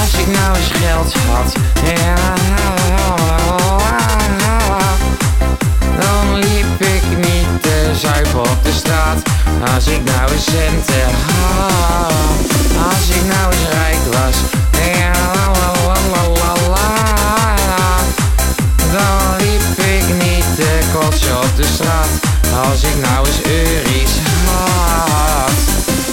Als ik nou eens geld had, straat. Als ik nou eens centen had, als ik nou eens rijk was, dan liep ik niet te kotsen op de straat. Als ik nou eens euries had.